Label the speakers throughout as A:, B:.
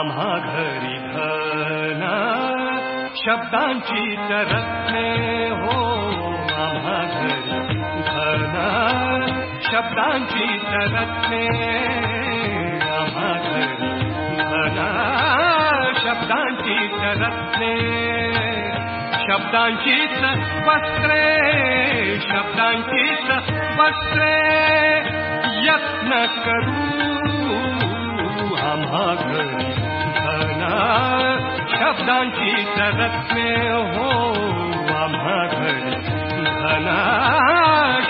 A: आम्हा घरी धन शब्दांची तरत्ने हो शब्दांची तरत्ने शब्दांची तरत्ने शब्दांचीच वस्त्रे शब्दांचीच वस्त्रे यत्न करू आम्हा शब्दांची तरत्ने हो आम्हा घरी धना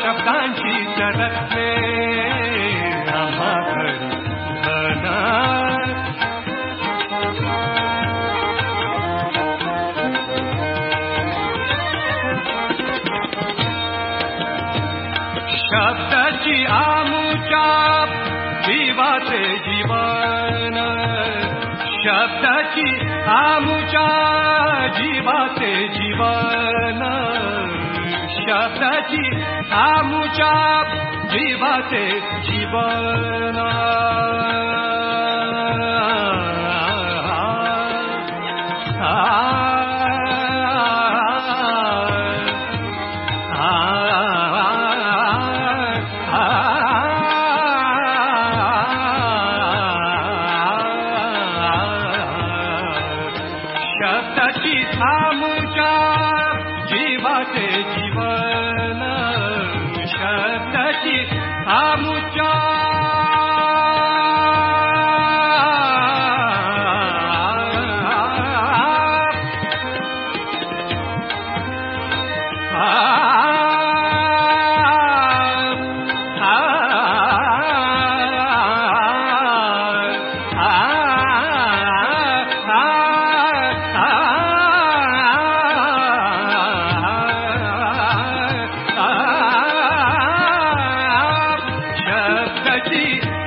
A: शब्दांची घरी धना शब्दाची आमुच्या जीवाचे जीवन। जीवन। आमुच्या जीवाचे जीवन शब्दाची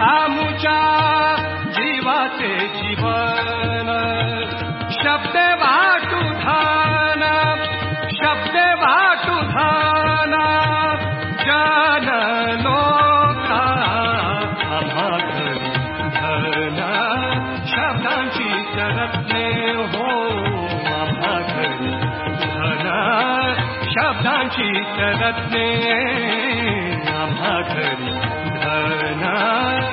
A: मुचा जीवाचे जीवन. शब्द वा टु धन शब्दे वा टु धन जनो कु धन. शब्दांची जनो अधरी जन शब्दाचि जन मे ना धन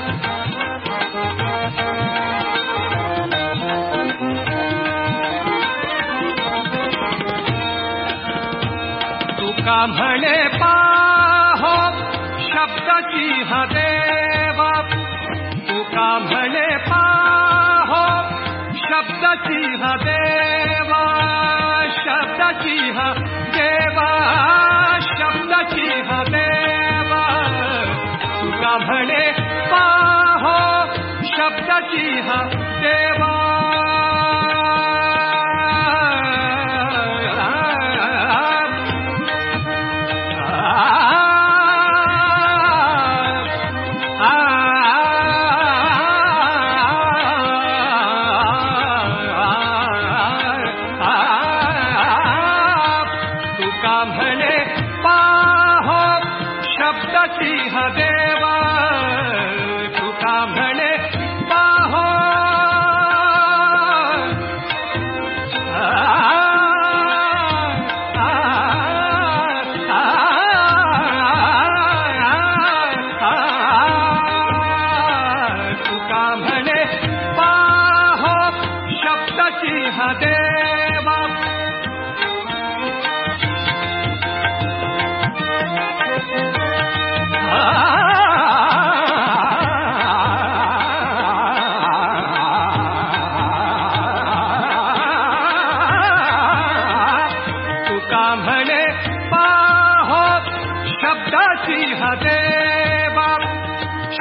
A: तुका म्हणे पाहो शब्दाची हा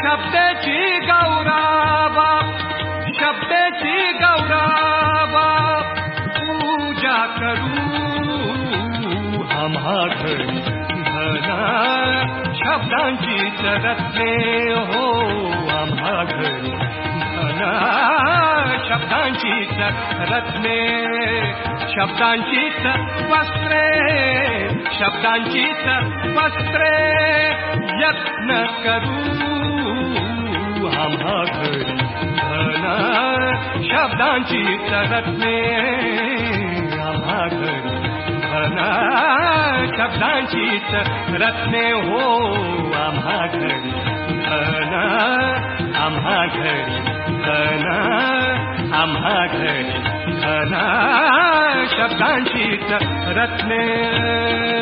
A: शब्दाची गौरावा शब्दाची गौरावा, पूजा करू आम्हा घरी धना शब्दांचीच रत्ने हो आम्हा घरी धन शब्दांचीच रत्ने शब्दांचीच वस्त्रे शब्दांचीच वस्त्रे, यत्न करू आम्हा घरी धन। शब्दांचीच रत्ने आम्हा घरी धन। शब्दांचीच रत्ने हो आम्हा घरी आम्हा घरी आम्हा धन शब्दांचीच रत्ने।